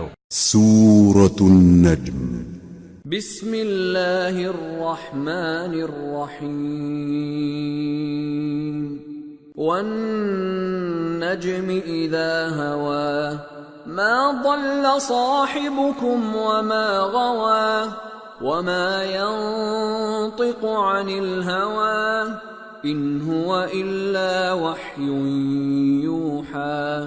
کرو۔ سورة النجم۔ بسم اللہ الرحمن الرحیم۔ والنجم اذا هوا۔ ما ضل صاحبكم وما غوى۔ وما ينطق عن الهوى۔ ان هو الا وحي يوحى۔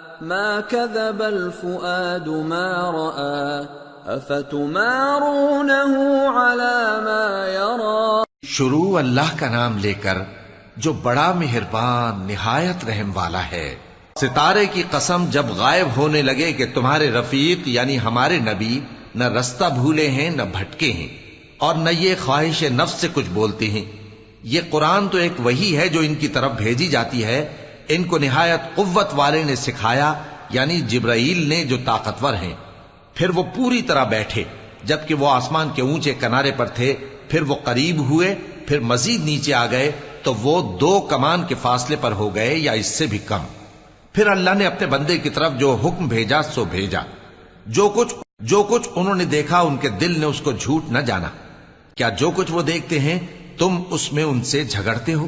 ما كذب الفؤاد ما رأى افتمارونه على ما يرى؟ شروع اللہ کا نام لے کر جو بڑا مہربان، نہایت رحم والا ہے۔ ستارے کی قسم جب غائب ہونے لگے کہ تمہارے رفیق یعنی ہمارے نبی، نہ رستہ بھولے ہیں، نہ بھٹکے ہیں، اور نہ یہ خواہش نفس سے کچھ بولتے ہیں۔ یہ قرآن تو ایک وہی ہے جو ان کی طرف بھیجی جاتی ہے۔ ان کو نہایت قوت والے نے سکھایا یعنی جبرائیل نے جو طاقتور ہیں۔ پھر وہ پوری طرح بیٹھے، جبکہ وہ آسمان کے اونچے کنارے پر تھے، پھر وہ قریب ہوئے، پھر مزید نیچے آ گئے، تو وہ دو کمان کے فاصلے پر ہو گئے یا اس سے بھی کم۔ پھر اللہ نے اپنے بندے کی طرف جو حکم بھیجا، سو بھیجا۔ جو کچھ جو کچھ انہوں نے دیکھا، ان کے دل نے اس کو جھوٹ نہ جانا۔ کیا جو کچھ وہ دیکھتے ہیں، تم اس میں ان سے جھگڑتے ہو؟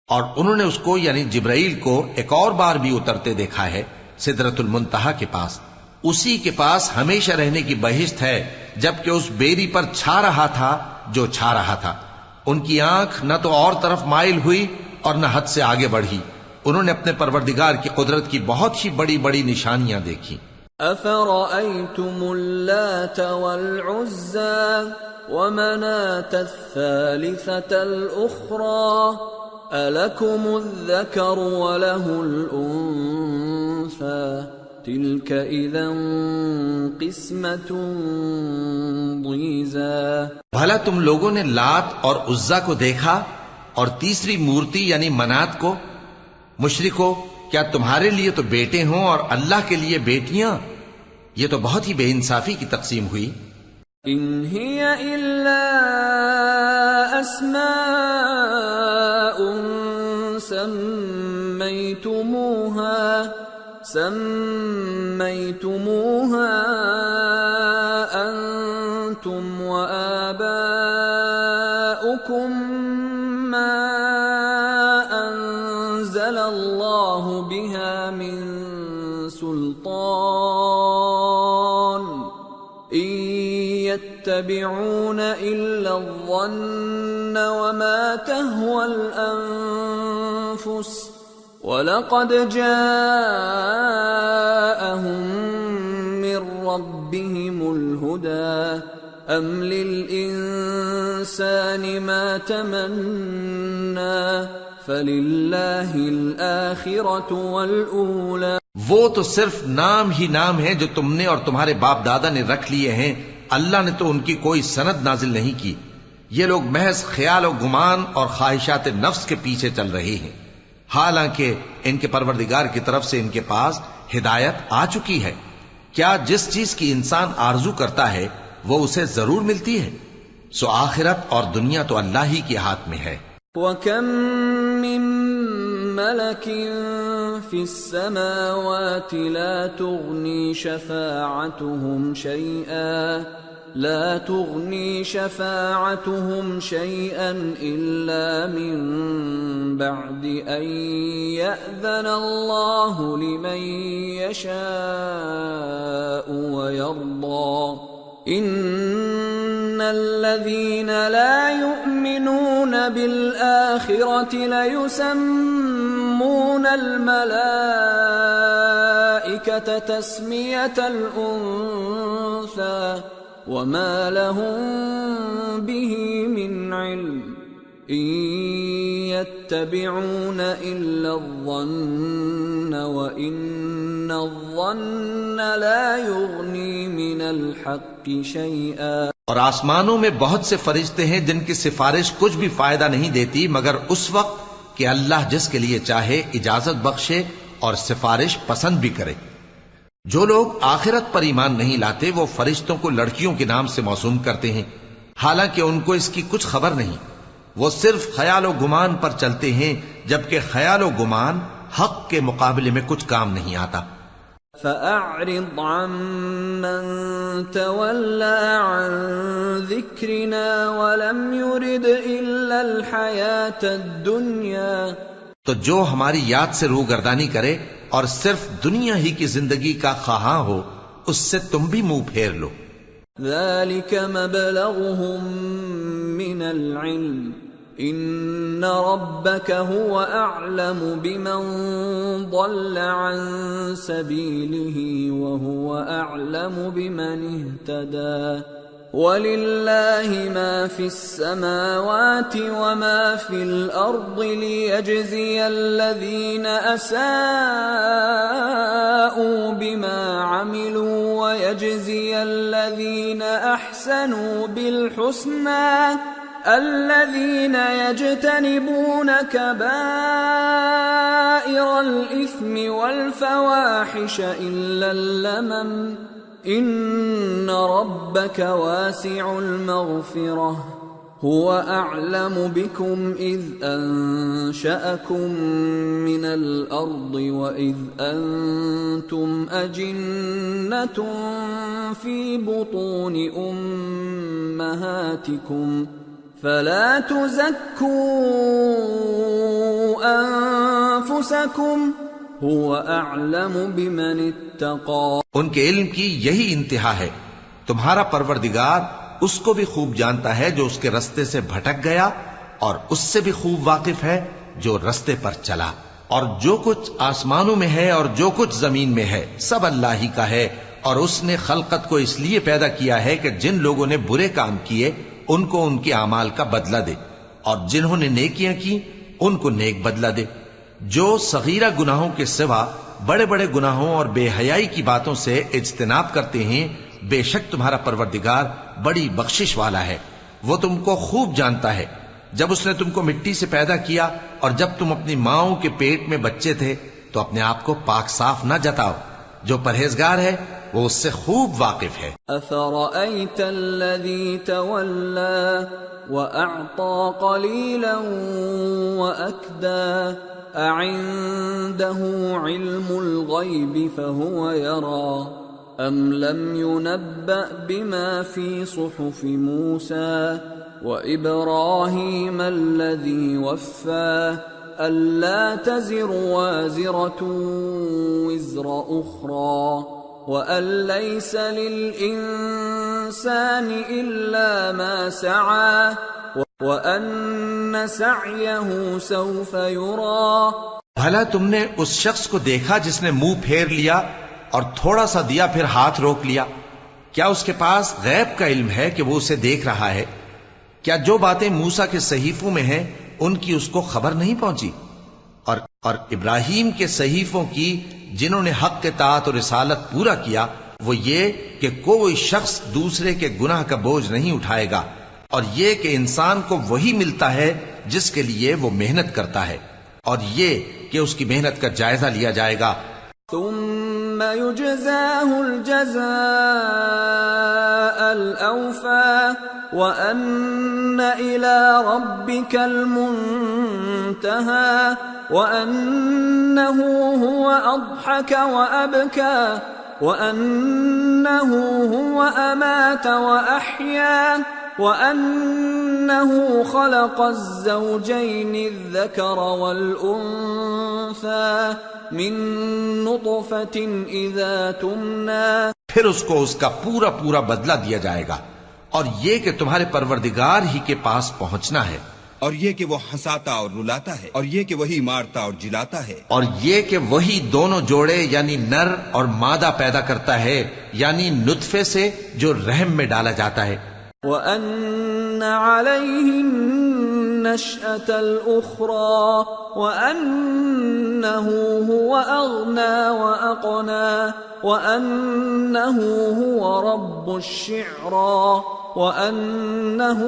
اور انہوں نے اس کو یعنی جبرائیل کو ایک اور بار بھی اترتے دیکھا ہے سدرت المنتہا کے پاس۔ اسی کے پاس ہمیشہ رہنے کی بہشت ہے، جبکہ اس بیری پر چھا رہا تھا جو چھا رہا تھا۔ ان کی آنکھ نہ تو اور طرف مائل ہوئی اور نہ حد سے آگے بڑھی۔ انہوں نے اپنے پروردگار کی قدرت کی بہت ہی بڑی بڑی نشانیاں دیکھی۔ افرأيتم اللات والعزى ومنات الثالثة الأخرى ألكم الذكر وله الأنثى تلك اذا قسمت ضیزا بھلا تم لوگوں نے لات اور عزا کو دیکھا اور تیسری مورتی یعنی منات کو؟ مشرکو کیا تمہارے لیے تو بیٹے ہوں اور اللہ کے لیے بیٹیاں؟ یہ تو بہت ہی بے انصافی کی تقسیم ہوئی۔ ان ہی الا اسماء سمیتموها سميتموها أنتم وآباؤكم ما أنزل الله بها من سلطان. إن يتبعون إلا الظن وما تهوى الأنفس وَلَقَدْ جَاءَهُم مِّن رَّبِّهِمُ الْهُدَىٰ أَمْ لِلْإِنسَانِ مَا تَمَنَّىٰ فَلِلَّهِ الْآخِرَةُ وَالْأُولَىٰ وہ تو صرف نام ہی نام ہے جو تم نے اور تمہارے باپ دادا نے رکھ لیے ہیں۔ اللہ نے تو ان کی کوئی سند نازل نہیں کی۔ یہ لوگ محض خیال و گمان اور خواہشات نفس کے پیچھے چل رہے ہیں۔ حالانکہ ان کے پروردگار کی طرف سے ان کے پاس ہدایت آ چکی ہے۔ کیا جس چیز کی انسان آرزو کرتا ہے، وہ اسے ضرور ملتی ہے؟ سو آخرت اور دنیا تو اللہ ہی کے ہاتھ میں ہے۔ وَكَم مِّن مَلَكٍ فِي السَّمَاوَاتِ لَا تُغْنِي شَفَاعَتُهُمْ شَيْئًا لا تغني شفاعتهم شيئا إلا من بعد أن يأذن الله لمن يشاء ويرضى. إن الذين لا يؤمنون بالآخرة ليسمون الملائكة تسمية الأنثى. وما لهم به من علم إن يتبعون إلا الظن وإن الظن لا يغني من الحق شيئا۔ اور آسمانوں میں بہت سے فرشتے ہیں جن کی سفارش کچھ بھی فائدہ نہیں دیتی، مگر اس وقت کہ اللہ جس کے لیے چاہے اجازت بخشے اور سفارش پسند بھی کرے۔ جو لوگ آخرت پر ایمان نہیں لاتے، وہ فرشتوں کو لڑکیوں کے نام سے موسوم کرتے ہیں۔ حالانکہ ان کو اس کی کچھ خبر نہیں۔ وہ صرف خیال و گمان پر چلتے ہیں، جبکہ خیال و گمان حق کے مقابلے میں کچھ کام نہیں آتا۔ فأعرض عمن تولى عن ذكرنا ولم يرد إلا الحياة الدنيا۔ تو جو ہماری یاد سے روگردانی کرے اور صرف دنیا ہی کی زندگی کا خواہاں ہو، اس سے تم بھی منہ پھیر لو۔ ذلك مبلغهم من العلم۔ ان ربك هو اعلم بمن ضل عن سبيله، وهو اعلم بمن اهتدى۔ ولله ما في السماوات وما في الارض ليجزي الذين اساءوا بما عملوا ويجزي الذين احسنوا بالحسنى الذين يجتنبون كبائر الإثم والفواحش إلا اللمم إن ربك واسع المغفرة هو أعلم بكم إذ أنشأكم من الأرض وإذ أنتم أجنة في بطون أمهاتكم ۖ فلا تزكوا انفسكم هو اعلم بمن اتقى. ان کے علم کی یہی انتہا ہے۔ تمہارا پروردگار اس کو بھی خوب جانتا ہے جو اس کے رستے سے بھٹک گیا اور اس سے بھی خوب واقف ہے جو رستے پر چلا۔ اور جو کچھ آسمانوں میں ہے اور جو کچھ زمین میں ہے، سب اللہ ہی کا ہے۔ اور اس نے خلقت کو اس لیے پیدا کیا ہے کہ جن لوگوں نے برے کام کیے، ان کو ان کے اعمال کا بدلہ دے۔ اور جنہوں نے نیکیاں کی، ان کو نیک بدلہ دے۔ جو صغیرہ گناہوں کے سوا بڑے بڑے گناہوں اور بے حیائی کی باتوں سے اجتناب کرتے ہیں، بے شک تمہارا پروردگار بڑی بخشش والا ہے۔ وہ تم کو خوب جانتا ہے۔ جب اس نے تم کو مٹی سے پیدا کیا اور جب تم اپنی ماؤں کے پیٹ میں بچے تھے، تو اپنے آپ کو پاک صاف نہ جتاؤ۔ جو پرہیزگار ہے، وہ اس سے خوب واقف ہے۔ افرأيت الذي تولى واعطى قليلا واكدى اعنده علم الغيب فهو يرى ام لم ينبأ بما في صحف موسى وابراهيم الذي وفى ألا تزر وازرة وزر أخرى وَأَن لَّيْسَ لِلْإِنسَانِ إِلَّا مَا سَعَى وَأَنَّ سَعْيَهُ سَوْفَ يُرَى۔ بھلا تم نے اس شخص کو دیکھا جس نے منہ پھیر لیا اور تھوڑا سا دیا پھر ہاتھ روک لیا۔ کیا اس کے پاس غیب کا علم ہے کہ وہ اسے دیکھ رہا ہے؟ کیا جو باتیں موسا کے صحیفوں میں ہیں، ان کی اس کو خبر نہیں پہنچی؟ اور اور ابراہیم کے صحیفوں کی جنہوں نے حق کے تعت اور رسالت پورا کیا، وہ یہ کہ کوئی شخص دوسرے کے گناہ کا بوجھ نہیں اٹھائے گا۔ اور یہ کہ انسان کو وہی ملتا ہے جس کے لیے وہ محنت کرتا ہے اور یہ کہ اس کی محنت کا جائزہ لیا جائے گا۔ ثم يجزاه الجزاء الأوفى وأن إلى ربك المنتهى وأنه هو أضحك وأبكى وأنه هو أمات وأحيا وأنه خلق الزوجين الذكر والأنثى من نطفة إذا تمنى پھر اس کو اس کا پورا پورا بدلہ دیا جائے گا اور یہ کہ تمہارے پروردگار ہی کے پاس پہنچنا ہے اور یہ کہ وہ ہنساتا اور رلاتا ہے اور یہ کہ وہی مارتا اور جلاتا ہے اور یہ کہ وہی دونوں جوڑے یعنی نر اور مادہ پیدا کرتا ہے یعنی نطفے سے جو رحم میں ڈالا جاتا ہے۔ وَأَنَّ عَلَيْهِ النَّشْأَةَ الْأُخْرَى وَأَنَّهُ هُوَ أَغْنَى وَأَقْنَى وَأَنَّهُ هُوَ رَبُّ الشِّعْرَى وَأَنَّهُ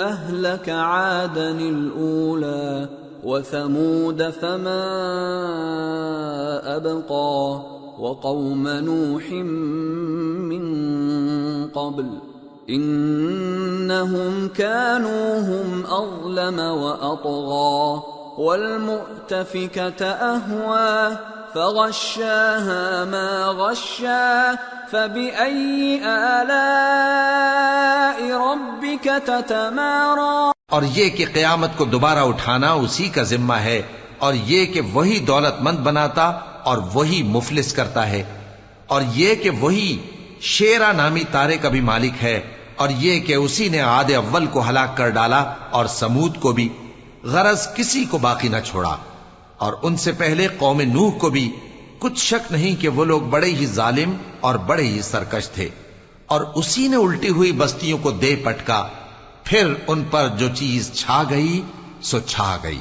أَهْلَكَ عَادًا الْأُولَى وَثَمُودَ فَمَا أَبْقَى وقوم نوح من قبل انهم كانوا هم اظلم واطغى والمؤتفكه اهوى فغشاها ما غشا فباي الاء ربك تتمارى اور یہ کہ قیامت کو دوبارہ اٹھانا اسی کا ذمہ ہے اور یہ کہ وہی دولت مند بناتا اور وہی مفلس کرتا ہے اور یہ کہ وہی شیرا نامی تارے کا بھی مالک ہے اور یہ کہ اسی نے عاد اول کو ہلاک کر ڈالا اور سمود کو بھی غرض کسی کو باقی نہ چھوڑا اور ان سے پہلے قوم نوح کو بھی کچھ شک نہیں کہ وہ لوگ بڑے ہی ظالم اور بڑے ہی سرکش تھے اور اسی نے الٹی ہوئی بستیوں کو دے پٹکا پھر ان پر جو چیز چھا گئی سو چھا گئی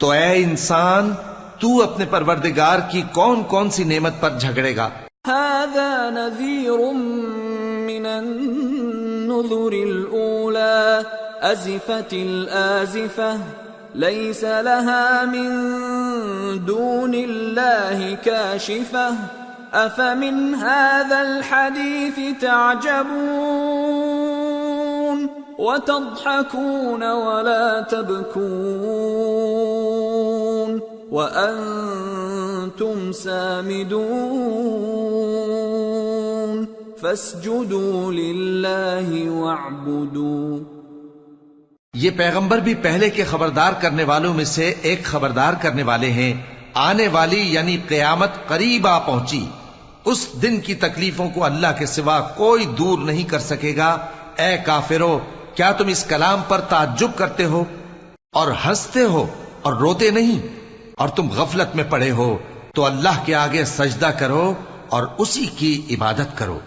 تو اے انسان تو اپنے پروردگار کی کون کون سی نعمت پر جھگڑے گا؟ هذا نذير من النذر الأولى، أزفت الآزفة، ليس لها من دون الله كاشفة. أفمن هذا الحديث تعجبون؟ وتضحكون ولا تبكون. وأنتم سامدون فاسجدوا لله واعبدوا یہ پیغمبر بھی پہلے کے خبردار کرنے والوں میں سے ایک خبردار کرنے والے ہیں۔ آنے والی یعنی قیامت قریب آ پہنچی۔ اس دن کی تکلیفوں کو اللہ کے سوا کوئی دور نہیں کر سکے گا۔ اے کافرو، کیا تم اس کلام پر تعجب کرتے ہو؟ اور ہنستے ہو اور روتے نہیں؟ اور تم غفلت میں پڑے ہو تو اللہ کے آگے سجدہ کرو اور اسی کی عبادت کرو۔